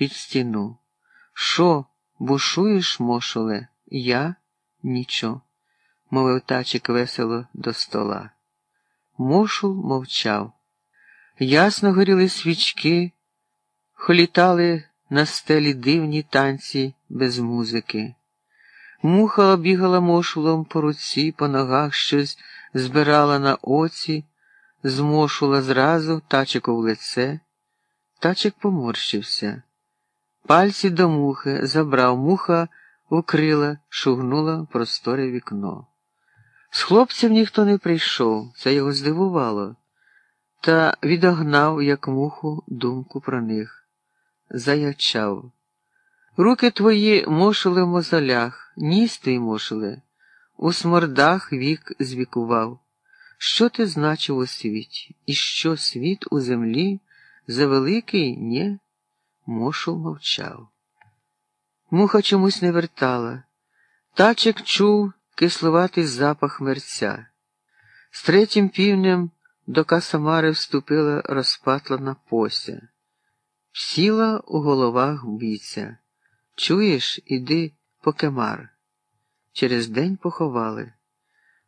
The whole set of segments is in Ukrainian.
під стіну. Шо, бушуєш, мошоле? Я нічого, мовив тачик весело до стола. Мошул мовчав. Ясно горіли свічки, холітали на стелі дивні танці без музики. Муха обігала мошулом по руці, по ногах щось збирала на оці, змошула зразу тачику в лице. Тачик поморщився. Пальці до мухи забрав муха, укрила, шугнула просторе вікно. З хлопців ніхто не прийшов, це його здивувало, та відогнав, як муху, думку про них. Заячав. Руки твої мошили в мозолях, ніс твій мошили, у смордах вік звікував. Що ти значив у світі? І що світ у землі завеликий, нє? Мошул мовчав. Муха чомусь не вертала. Тачик чув кисловатий запах мерця. З третім півнем до Касамари вступила розпатлана пося. Сіла у головах бійця. Чуєш, іди по кемар. Через день поховали.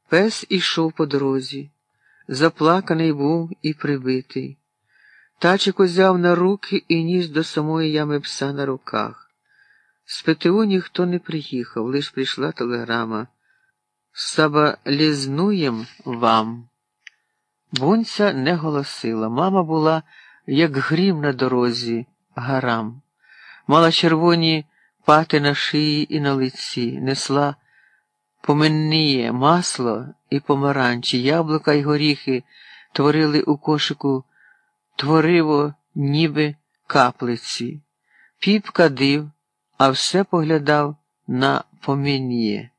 Пес ішов по дорозі, заплаканий був і прибитий. Тачик узяв на руки і ніс до самої ями пса на руках. З ПТУ ніхто не приїхав, лиш прийшла телеграма. Сабалізнуєм вам. Бунця не голосила. Мама була, як грім на дорозі, гарам. Мала червоні пати на шиї і на лиці, несла поменніє масло і помаранчі, яблука й горіхи творили у кошику твориво, ніби каплиці. Піп кадив, а все поглядав на помін'є.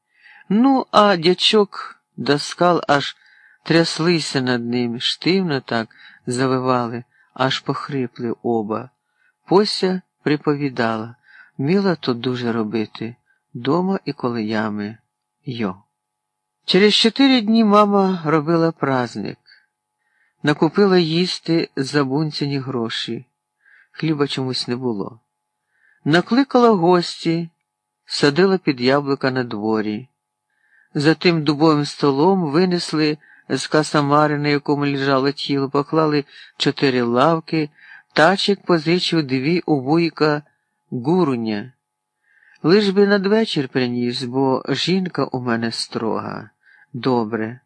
Ну, а дячок доскал аж тряслися над ним, штивно так завивали, аж похрипли оба. Пося приповідала, вміла тут дуже робити, дома і коли ями. Йо. Через чотири дні мама робила праздник. Накупила їсти забунцяні гроші. Хліба чомусь не було. Накликала гості, садила під яблука на дворі. За тим дубовим столом винесли з касамари, на якому лежало тіло, поклали чотири лавки, тачик позичив дві у вуйка гуруня. Лиш би надвечір приніс, бо жінка у мене строга. Добре.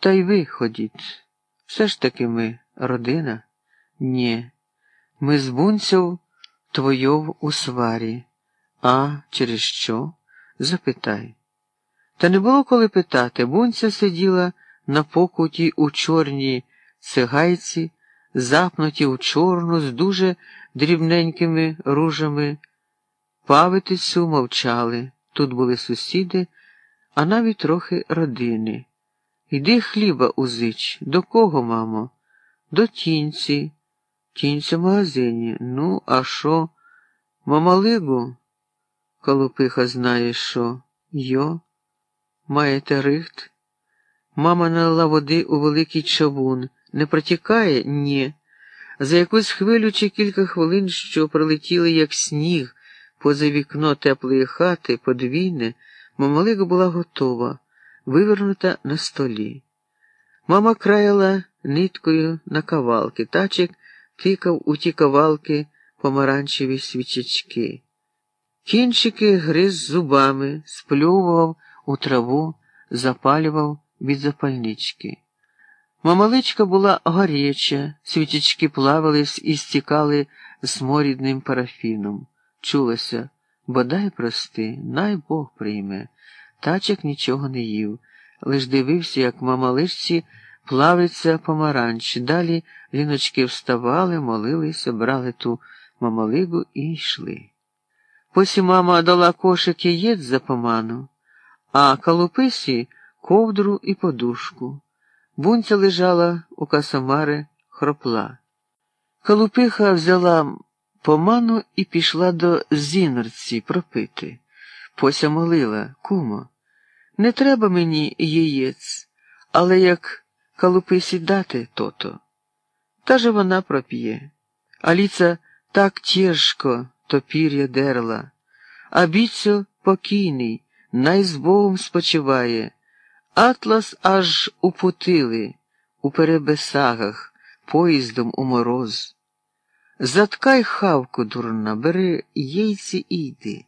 Та й ви ходіть. Все ж таки ми родина? Ні. Ми з бунців твойов у сварі. А через що? Запитай. Та не було коли питати. Бунця сиділа на покуті у чорній цигайці, запнуті у чорну, з дуже дрібненькими ружами. Павитицю мовчали. Тут були сусіди, а навіть трохи родини. Йди хліба узич. До кого, мамо? До тінці. Тінця в магазині. Ну, а що? Мамалигу? Колопиха знає, що. Йо? Маєте рихт? Мама налила води у великий чавун. Не протікає? Ні. За якусь хвилю чи кілька хвилин, що прилетіли, як сніг, поза вікно теплої хати, подвійне, мамалига була готова вивернута на столі. Мама краяла ниткою на кавалки, тачик тикав у ті кавалки помаранчеві свічечки. Кінчики гриз зубами, сплював у траву, запалював від запальнички. Мамаличка була горяча, свічечки плавались і стікали сморідним парафіном. Чулося, бодай прости, най Бог прийме. Тачик нічого не їв, лиш дивився, як мамалишці плавиться помаранч. Далі ліночки вставали, молилися, брали ту мамалигу і йшли. Посі мама дала кошик яєць за поману, а калуписі ковдру і подушку. Бунця лежала у касамари хропла. Калупиха взяла поману і пішла до зінорці пропити. Пося молила, кумо, не треба мені яєць, але як калуписі дати то-то. Та же вона проп'є. Аліца так тяжко то пір'я дерла, а біцьо покійний, най з Богом спочиває. Атлас аж упутили у перебесагах, поїздом у мороз. Заткай хавку, дурна, бери яйці і йди.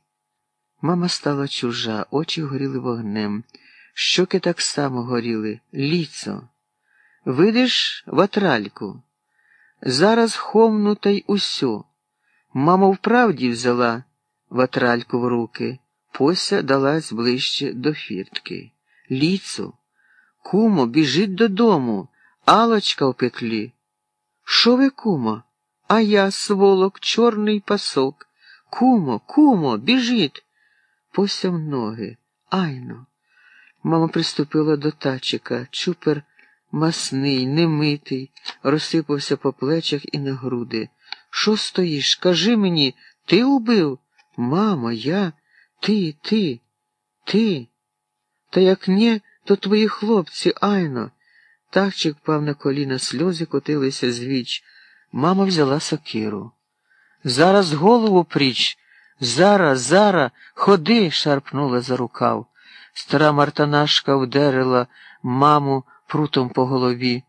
Мама стала чужа, очі горіли вогнем, щоки так само горіли, ліцо. Видиш ватральку. Зараз хомну та й усьо. Мама вправді взяла ватральку в руки, пося далась ближче до фіртки. Ліцо, кумо, біжить додому, алочка в петлі. Шо ви, кумо? А я, сволок, чорний пасок. Кумо, кумо, біжить. Пося в ноги. Айно. Мама приступила до тачика. Чупер масний, немитий, розсипався по плечах і на груди. Що стоїш? Кажи мені, ти убив? Мамо, я, ти, ти, ти. Та як ні, то твої хлопці, айно. Тахчик пав на коліна, сльози котилися з віч. Мама взяла сокиру. Зараз голову пріч. Зараз, зараз, ходи, шарпнула за рукав. Стара мартанашка вдерила маму прутом по голові.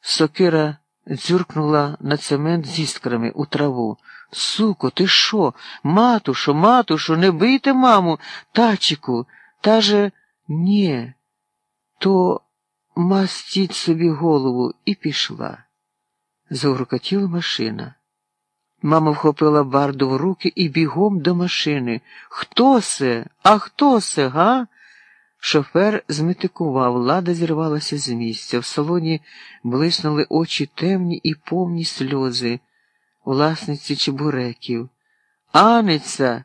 Сокира дзюркнула на цемент з іскрами у траву. Суко, ти що? Матушо, матушо, не бийте маму, тачику. Та же ні, то мастіть собі голову і пішла. Загрукотіла машина. Мама вхопила барду в руки і бігом до машини. Хто се? А хто се, га? Шофер зметикував, лада зірвалася з місця. В салоні блиснули очі темні і повні сльози, власниці чебуреків. Аниця,